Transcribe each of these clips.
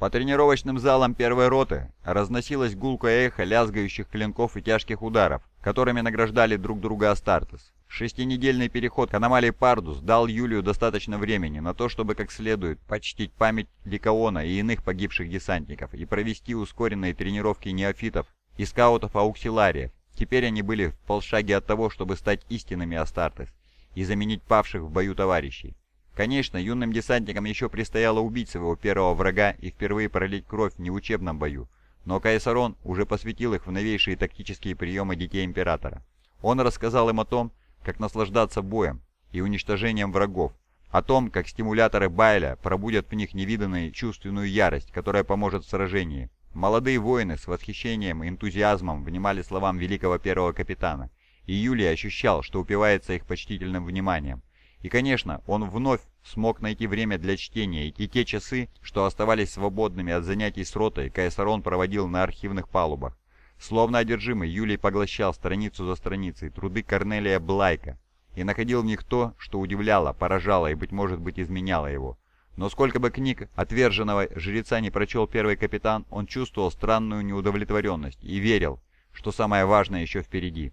По тренировочным залам первой роты разносилось гулкое эхо лязгающих клинков и тяжких ударов, которыми награждали друг друга Астартес. Шестинедельный переход к аномалии Пардус дал Юлию достаточно времени на то, чтобы как следует почтить память Ликаона и иных погибших десантников и провести ускоренные тренировки неофитов и скаутов-ауксилариев. Теперь они были в полшаге от того, чтобы стать истинными Астартес и заменить павших в бою товарищей. Конечно, юным десантникам еще предстояло убить своего первого врага и впервые пролить кровь в учебном бою, но Каесарон уже посвятил их в новейшие тактические приемы Детей Императора. Он рассказал им о том, как наслаждаться боем и уничтожением врагов, о том, как стимуляторы Байля пробудят в них невиданную чувственную ярость, которая поможет в сражении. Молодые воины с восхищением и энтузиазмом внимали словам великого первого капитана, и Юлий ощущал, что упивается их почтительным вниманием. И, конечно, он вновь смог найти время для чтения, и те часы, что оставались свободными от занятий с ротой, Кайсарон проводил на архивных палубах. Словно одержимый, Юлий поглощал страницу за страницей труды Корнелия Блайка и находил в них то, что удивляло, поражало и, быть может быть, изменяло его. Но сколько бы книг отверженного жреца не прочел первый капитан, он чувствовал странную неудовлетворенность и верил, что самое важное еще впереди.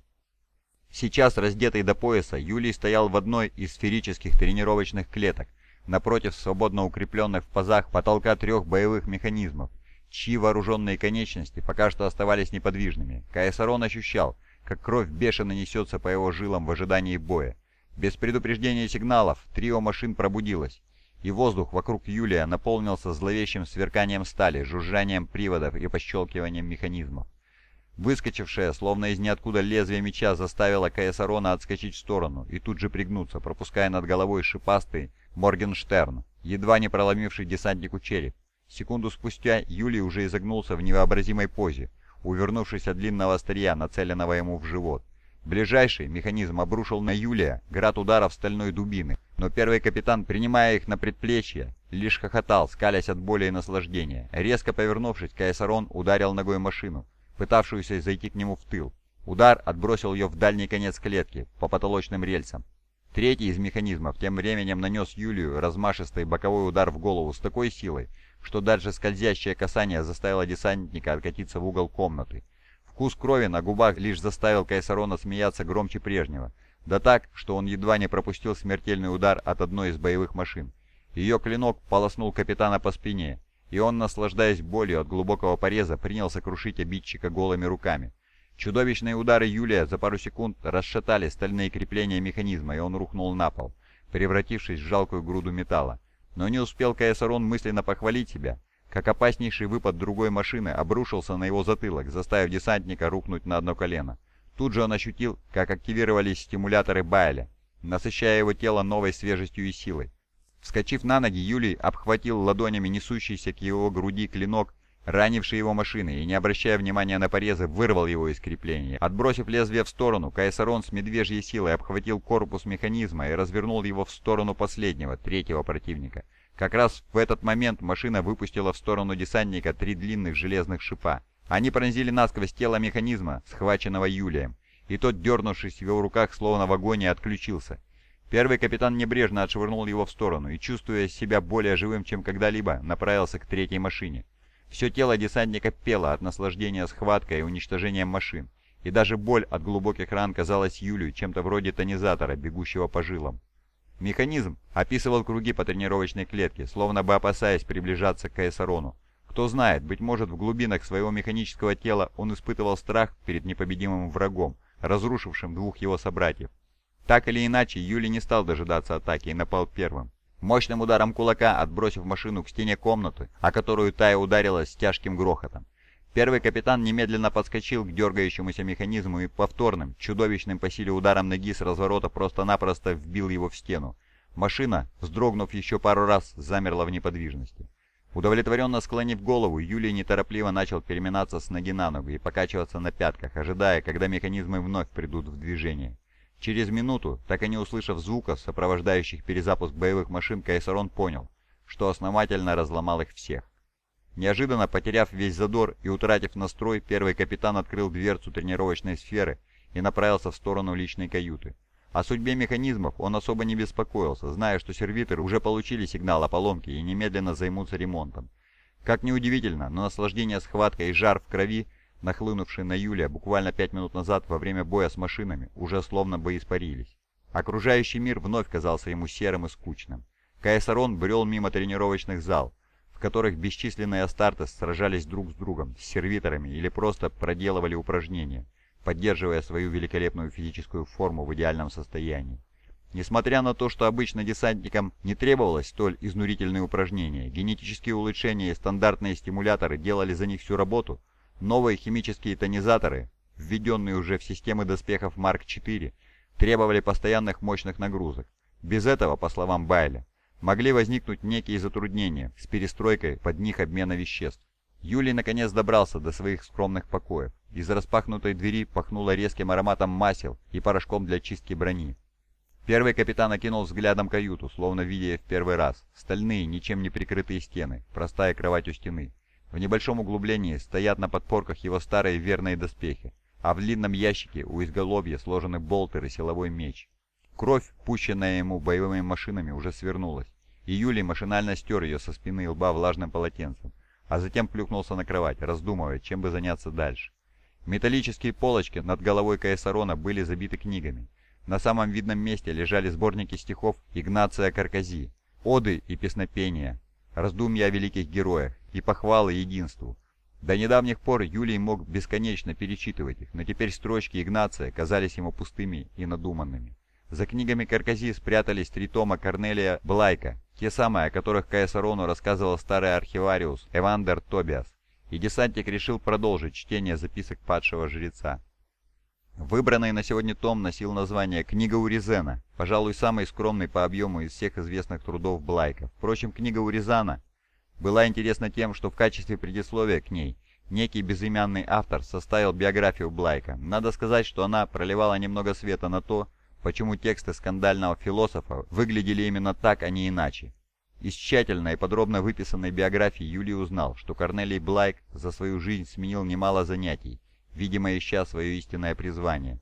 Сейчас, раздетый до пояса, Юлий стоял в одной из сферических тренировочных клеток, напротив свободно укрепленных в пазах потолка трех боевых механизмов, чьи вооруженные конечности пока что оставались неподвижными. Каесарон ощущал, как кровь бешено несется по его жилам в ожидании боя. Без предупреждения сигналов трио машин пробудилось, и воздух вокруг Юлия наполнился зловещим сверканием стали, жужжанием приводов и пощелкиванием механизмов. Выскочившее, словно из ниоткуда лезвие меча, заставило Каесарона отскочить в сторону и тут же пригнуться, пропуская над головой шипастый Моргенштерн, едва не проломивший десантнику череп. Секунду спустя Юлий уже изогнулся в невообразимой позе, увернувшись от длинного острия, нацеленного ему в живот. Ближайший механизм обрушил на Юлия град ударов стальной дубины, но первый капитан, принимая их на предплечье, лишь хохотал, скалясь от боли и наслаждения. Резко повернувшись, Каесарон ударил ногой машину, пытавшуюся зайти к нему в тыл. Удар отбросил ее в дальний конец клетки, по потолочным рельсам. Третий из механизмов тем временем нанес Юлию размашистый боковой удар в голову с такой силой, что даже скользящее касание заставило десантника откатиться в угол комнаты. Вкус крови на губах лишь заставил Кайсарона смеяться громче прежнего, да так, что он едва не пропустил смертельный удар от одной из боевых машин. Ее клинок полоснул капитана по спине, и он, наслаждаясь болью от глубокого пореза, принялся крушить обидчика голыми руками. Чудовищные удары Юлия за пару секунд расшатали стальные крепления механизма, и он рухнул на пол, превратившись в жалкую груду металла. Но не успел Каесарон мысленно похвалить себя, как опаснейший выпад другой машины обрушился на его затылок, заставив десантника рухнуть на одно колено. Тут же он ощутил, как активировались стимуляторы Байля, насыщая его тело новой свежестью и силой. Вскочив на ноги, Юлий обхватил ладонями несущийся к его груди клинок, ранивший его машины, и, не обращая внимания на порезы, вырвал его из крепления. Отбросив лезвие в сторону, Кайсарон с медвежьей силой обхватил корпус механизма и развернул его в сторону последнего, третьего противника. Как раз в этот момент машина выпустила в сторону десантника три длинных железных шипа. Они пронзили насквозь тело механизма, схваченного Юлием, и тот, дернувшись в его руках, словно в агонии, отключился. Первый капитан небрежно отшвырнул его в сторону и, чувствуя себя более живым, чем когда-либо, направился к третьей машине. Все тело десантника пело от наслаждения схваткой и уничтожением машин, и даже боль от глубоких ран казалась Юлию чем-то вроде тонизатора, бегущего по жилам. Механизм описывал круги по тренировочной клетке, словно бы опасаясь приближаться к Эссарону. Кто знает, быть может в глубинах своего механического тела он испытывал страх перед непобедимым врагом, разрушившим двух его собратьев. Так или иначе, Юли не стал дожидаться атаки и напал первым. Мощным ударом кулака отбросив машину к стене комнаты, о которую Тая ударилась с тяжким грохотом. Первый капитан немедленно подскочил к дергающемуся механизму и повторным, чудовищным по силе ударом ноги с разворота просто-напросто вбил его в стену. Машина, вздрогнув еще пару раз, замерла в неподвижности. Удовлетворенно склонив голову, Юлий неторопливо начал переминаться с ноги на ногу и покачиваться на пятках, ожидая, когда механизмы вновь придут в движение. Через минуту, так и не услышав звука, сопровождающих перезапуск боевых машин, Кайсарон понял, что основательно разломал их всех. Неожиданно потеряв весь задор и утратив настрой, первый капитан открыл дверцу тренировочной сферы и направился в сторону личной каюты. О судьбе механизмов он особо не беспокоился, зная, что сервиторы уже получили сигнал о поломке и немедленно займутся ремонтом. Как неудивительно, но наслаждение схваткой и жар в крови, нахлынувший на Юлия буквально пять минут назад во время боя с машинами, уже словно бы испарились. Окружающий мир вновь казался ему серым и скучным. Каесарон брел мимо тренировочных зал, в которых бесчисленные астартес сражались друг с другом, с сервиторами или просто проделывали упражнения, поддерживая свою великолепную физическую форму в идеальном состоянии. Несмотря на то, что обычно десантникам не требовалось столь изнурительные упражнения, генетические улучшения и стандартные стимуляторы делали за них всю работу, новые химические тонизаторы, введенные уже в системы доспехов Марк 4, требовали постоянных мощных нагрузок. Без этого, по словам Байля, могли возникнуть некие затруднения с перестройкой под них обмена веществ. Юлий наконец добрался до своих скромных покоев. Из распахнутой двери пахнуло резким ароматом масел и порошком для чистки брони. Первый капитан окинул взглядом каюту, словно видя в первый раз. Стальные, ничем не прикрытые стены, простая кровать у стены. В небольшом углублении стоят на подпорках его старые верные доспехи, а в длинном ящике у изголовья сложены болтер и силовой меч. Кровь, пущенная ему боевыми машинами, уже свернулась, и Юлий машинально стер ее со спины и лба влажным полотенцем, а затем плюхнулся на кровать, раздумывая, чем бы заняться дальше. Металлические полочки над головой Каесарона были забиты книгами. На самом видном месте лежали сборники стихов Игнация Каркази, оды и песнопения, раздумья о великих героях и похвалы единству. До недавних пор Юлий мог бесконечно перечитывать их, но теперь строчки Игнация казались ему пустыми и надуманными. За книгами Каркази спрятались три тома Корнелия Блайка, те самые, о которых Каесарону рассказывал старый архивариус Эвандер Тобиас, и десантник решил продолжить чтение записок падшего жреца. Выбранный на сегодня том носил название «Книга Уризена», пожалуй, самый скромный по объему из всех известных трудов Блайка. Впрочем, книга Уризана была интересна тем, что в качестве предисловия к ней некий безымянный автор составил биографию Блайка. Надо сказать, что она проливала немного света на то, почему тексты скандального философа выглядели именно так, а не иначе. Из тщательно и подробно выписанной биографии Юлий узнал, что Корнелий Блайк за свою жизнь сменил немало занятий, видимо, ища свое истинное призвание.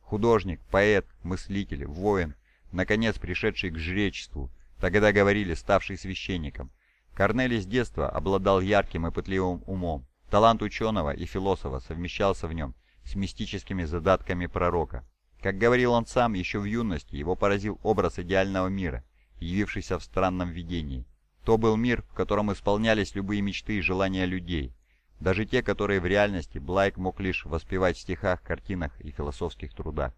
Художник, поэт, мыслитель, воин, наконец пришедший к жречеству, тогда говорили, ставший священником. Корнелий с детства обладал ярким и пытливым умом. Талант ученого и философа совмещался в нем с мистическими задатками пророка. Как говорил он сам, еще в юности его поразил образ идеального мира, явившийся в странном видении. То был мир, в котором исполнялись любые мечты и желания людей, даже те, которые в реальности Блайк мог лишь воспевать в стихах, картинах и философских трудах.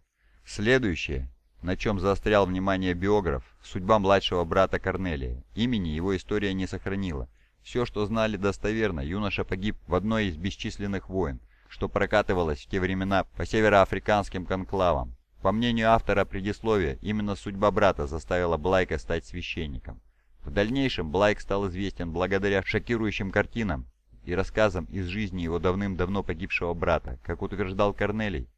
Следующее, на чем заострял внимание биограф, судьба младшего брата Корнелия. Имени его история не сохранила. Все, что знали достоверно, юноша погиб в одной из бесчисленных войн, что прокатывалось в те времена по североафриканским конклавам. По мнению автора предисловия, именно судьба брата заставила Блайка стать священником. В дальнейшем Блайк стал известен благодаря шокирующим картинам и рассказам из жизни его давным-давно погибшего брата, как утверждал Корнелий.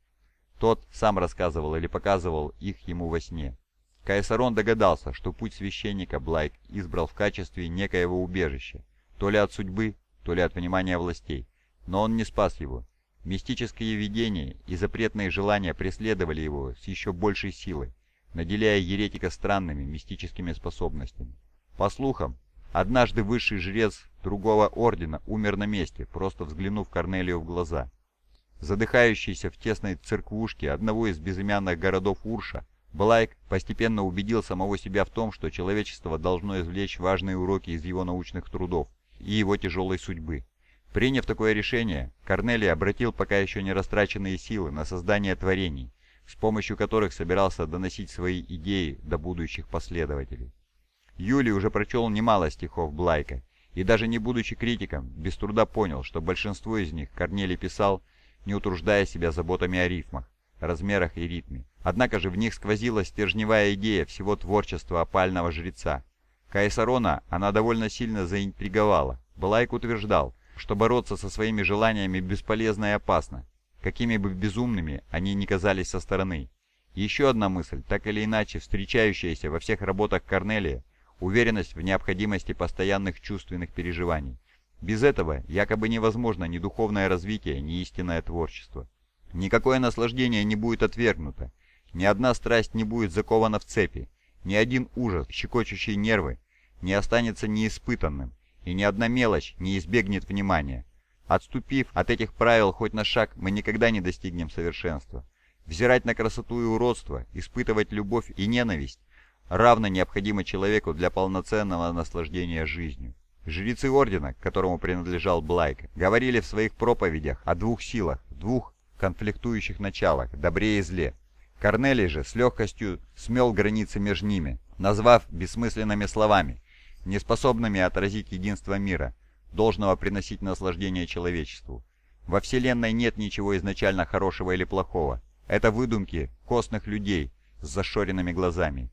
Тот сам рассказывал или показывал их ему во сне. Кайсарон догадался, что путь священника Блайк избрал в качестве некоего убежища, то ли от судьбы, то ли от внимания властей, но он не спас его, Мистические видения и запретные желания преследовали его с еще большей силой, наделяя еретика странными мистическими способностями. По слухам, однажды высший жрец другого ордена умер на месте, просто взглянув Корнелию в глаза. Задыхающийся в тесной церквушке одного из безымянных городов Урша, Блайк постепенно убедил самого себя в том, что человечество должно извлечь важные уроки из его научных трудов и его тяжелой судьбы. Приняв такое решение, Корнелий обратил пока еще не растраченные силы на создание творений, с помощью которых собирался доносить свои идеи до будущих последователей. Юлий уже прочел немало стихов Блайка, и даже не будучи критиком, без труда понял, что большинство из них Корнелий писал, не утруждая себя заботами о рифмах, размерах и ритме. Однако же в них сквозила стержневая идея всего творчества опального жреца. Каесарона она довольно сильно заинтриговала. Блайк утверждал, что бороться со своими желаниями бесполезно и опасно, какими бы безумными они ни казались со стороны. Еще одна мысль, так или иначе встречающаяся во всех работах Корнелия, уверенность в необходимости постоянных чувственных переживаний. Без этого якобы невозможно ни духовное развитие, ни истинное творчество. Никакое наслаждение не будет отвергнуто, ни одна страсть не будет закована в цепи, ни один ужас, щекочущий нервы, не останется неиспытанным, и ни одна мелочь не избегнет внимания. Отступив от этих правил хоть на шаг, мы никогда не достигнем совершенства. Взирать на красоту и уродство, испытывать любовь и ненависть равно необходимо человеку для полноценного наслаждения жизнью. Жрецы Ордена, которому принадлежал Блайк, говорили в своих проповедях о двух силах, двух конфликтующих началах, добре и зле. Корнелий же с легкостью смел границы между ними, назвав бессмысленными словами, неспособными отразить единство мира, должного приносить наслаждение человечеству. Во Вселенной нет ничего изначально хорошего или плохого. Это выдумки костных людей с зашоренными глазами.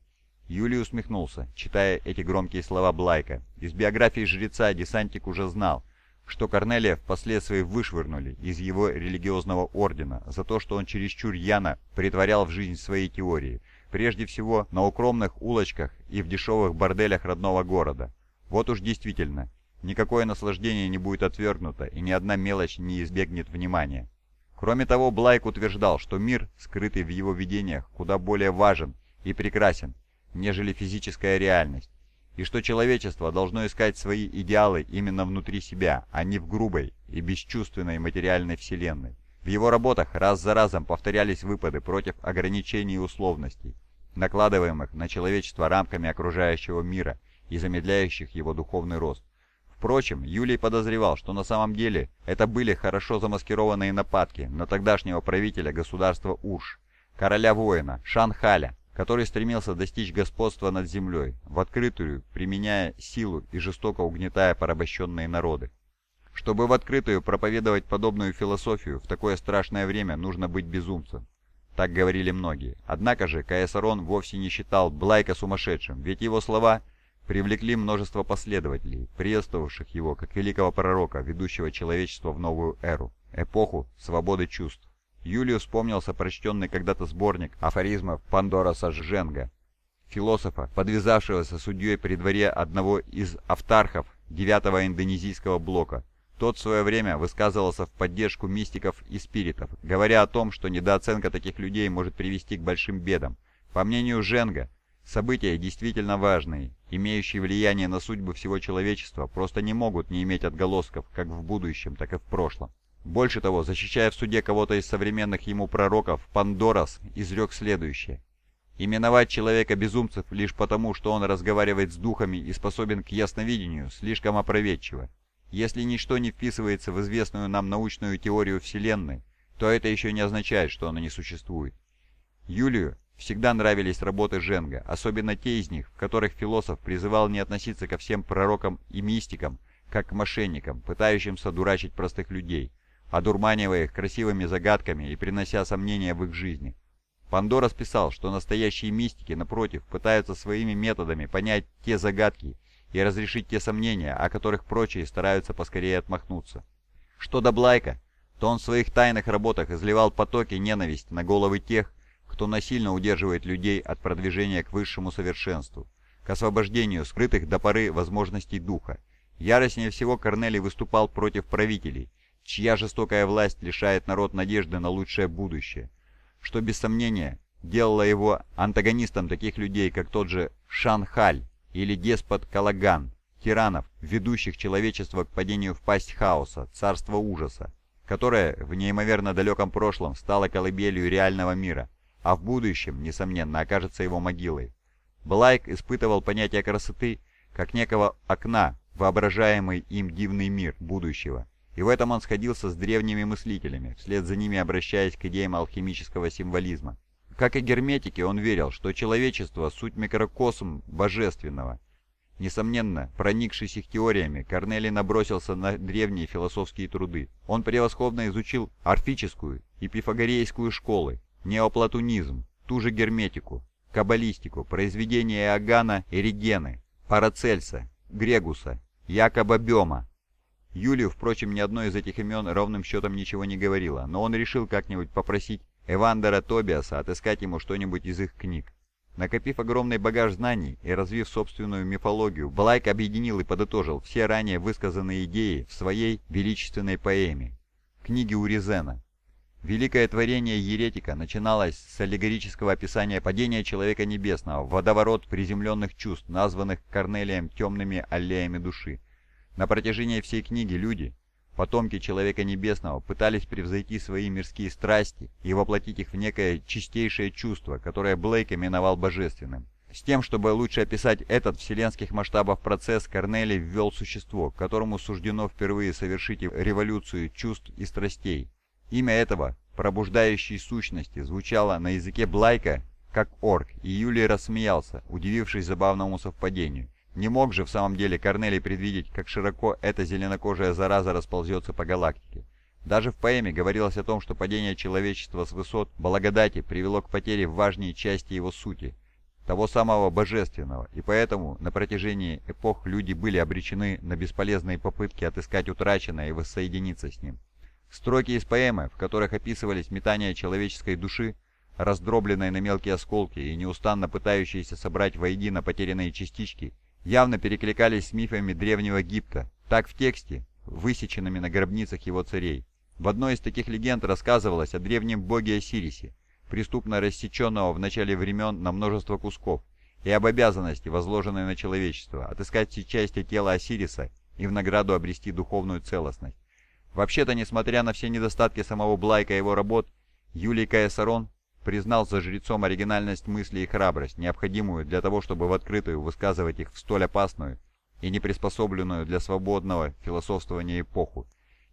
Юлий усмехнулся, читая эти громкие слова Блайка. Из биографии жреца десантик уже знал, что Корнелия впоследствии вышвырнули из его религиозного ордена за то, что он чересчур яно притворял в жизнь свои теории, прежде всего на укромных улочках и в дешевых борделях родного города. Вот уж действительно, Никакое наслаждение не будет отвергнуто, и ни одна мелочь не избегнет внимания. Кроме того, Блайк утверждал, что мир, скрытый в его видениях, куда более важен и прекрасен, нежели физическая реальность, и что человечество должно искать свои идеалы именно внутри себя, а не в грубой и бесчувственной материальной вселенной. В его работах раз за разом повторялись выпады против ограничений и условностей, накладываемых на человечество рамками окружающего мира и замедляющих его духовный рост. Впрочем, Юлий подозревал, что на самом деле это были хорошо замаскированные нападки на тогдашнего правителя государства Урш, короля-воина Шанхаля, который стремился достичь господства над землей, в открытую применяя силу и жестоко угнетая порабощенные народы. Чтобы в открытую проповедовать подобную философию в такое страшное время нужно быть безумцем. Так говорили многие. Однако же Каэсарон вовсе не считал Блайка сумасшедшим, ведь его слова – привлекли множество последователей, приветствовавших его как великого пророка, ведущего человечество в новую эру, эпоху свободы чувств. Юлию вспомнился прочтенный когда-то сборник афоризмов Пандораса Жженга, философа, подвязавшегося судьей при дворе одного из автархов девятого индонезийского блока. Тот в свое время высказывался в поддержку мистиков и спиритов, говоря о том, что недооценка таких людей может привести к большим бедам. По мнению Женга, События действительно важные, имеющие влияние на судьбы всего человечества, просто не могут не иметь отголосков как в будущем, так и в прошлом. Больше того, защищая в суде кого-то из современных ему пророков, Пандорас изрек следующее. Именовать человека безумцев лишь потому, что он разговаривает с духами и способен к ясновидению, слишком опроветчиво. Если ничто не вписывается в известную нам научную теорию Вселенной, то это еще не означает, что оно не существует. Юлию Всегда нравились работы Женга, особенно те из них, в которых философ призывал не относиться ко всем пророкам и мистикам, как к мошенникам, пытающимся дурачить простых людей, одурманивая их красивыми загадками и принося сомнения в их жизни. Пандора списал, что настоящие мистики, напротив, пытаются своими методами понять те загадки и разрешить те сомнения, о которых прочие стараются поскорее отмахнуться. Что до Блайка, то он в своих тайных работах изливал потоки ненависти на головы тех, кто насильно удерживает людей от продвижения к высшему совершенству, к освобождению скрытых до поры возможностей духа. Яростнее всего Корнелий выступал против правителей, чья жестокая власть лишает народ надежды на лучшее будущее, что без сомнения делало его антагонистом таких людей, как тот же Шанхаль или деспот Калаган, тиранов, ведущих человечество к падению в пасть хаоса, царства ужаса, которое в неимоверно далеком прошлом стало колыбелью реального мира, а в будущем, несомненно, окажется его могилой. Блайк испытывал понятие красоты как некого окна, воображаемый им дивный мир будущего, и в этом он сходился с древними мыслителями, вслед за ними обращаясь к идеям алхимического символизма. Как и герметики, он верил, что человечество – суть микрокосм божественного. Несомненно, проникшись их теориями, Корнелий набросился на древние философские труды. Он превосходно изучил орфическую и пифагорейскую школы, неоплатонизм, ту же герметику, каббалистику, произведения Иоганна Эригены, Парацельса, Грегуса, Якоба Бема. Юлию, впрочем, ни одно из этих имен ровным счетом ничего не говорило, но он решил как-нибудь попросить Эвандера Тобиаса отыскать ему что-нибудь из их книг. Накопив огромный багаж знаний и развив собственную мифологию, Блайк объединил и подытожил все ранее высказанные идеи в своей величественной поэме «Книги Уризена», Великое творение еретика начиналось с аллегорического описания падения человека небесного в водоворот приземленных чувств, названных Корнелием темными аллеями души. На протяжении всей книги люди, потомки человека небесного, пытались превзойти свои мирские страсти и воплотить их в некое чистейшее чувство, которое Блейк именовал божественным. С тем, чтобы лучше описать этот вселенских масштабов процесс, Корнелий ввел существо, которому суждено впервые совершить революцию чувств и страстей. Имя этого, пробуждающей сущности, звучало на языке Блайка как орк, и Юлий рассмеялся, удивившись забавному совпадению. Не мог же в самом деле Корнелий предвидеть, как широко эта зеленокожая зараза расползется по галактике. Даже в поэме говорилось о том, что падение человечества с высот благодати привело к потере важней части его сути, того самого божественного, и поэтому на протяжении эпох люди были обречены на бесполезные попытки отыскать утраченное и воссоединиться с ним. Строки из поэмы, в которых описывались метания человеческой души, раздробленной на мелкие осколки и неустанно пытающиеся собрать воедино потерянные частички, явно перекликались с мифами древнего Египта, так в тексте, высеченными на гробницах его царей. В одной из таких легенд рассказывалось о древнем боге Осирисе, преступно рассеченного в начале времен на множество кусков, и об обязанности, возложенной на человечество, отыскать все части тела Осириса и в награду обрести духовную целостность. Вообще-то, несмотря на все недостатки самого Блайка и его работ, Юлий Каесарон признал за жрецом оригинальность мысли и храбрость, необходимую для того, чтобы в открытую высказывать их в столь опасную и неприспособленную для свободного философствования эпоху.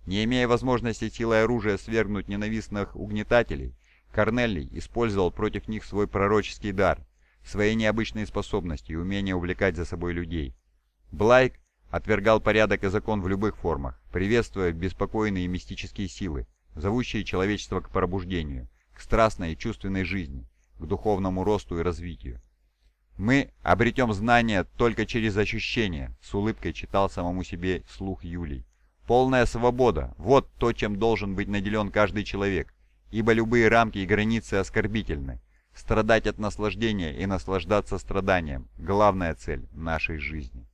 Не имея возможности силой оружия свергнуть ненавистных угнетателей, Корнелий использовал против них свой пророческий дар, свои необычные способности и умение увлекать за собой людей. Блайк отвергал порядок и закон в любых формах, приветствуя беспокойные мистические силы, зовущие человечество к пробуждению, к страстной и чувственной жизни, к духовному росту и развитию. «Мы обретем знания только через ощущения», — с улыбкой читал самому себе слух Юлий. «Полная свобода — вот то, чем должен быть наделен каждый человек, ибо любые рамки и границы оскорбительны. Страдать от наслаждения и наслаждаться страданием — главная цель нашей жизни».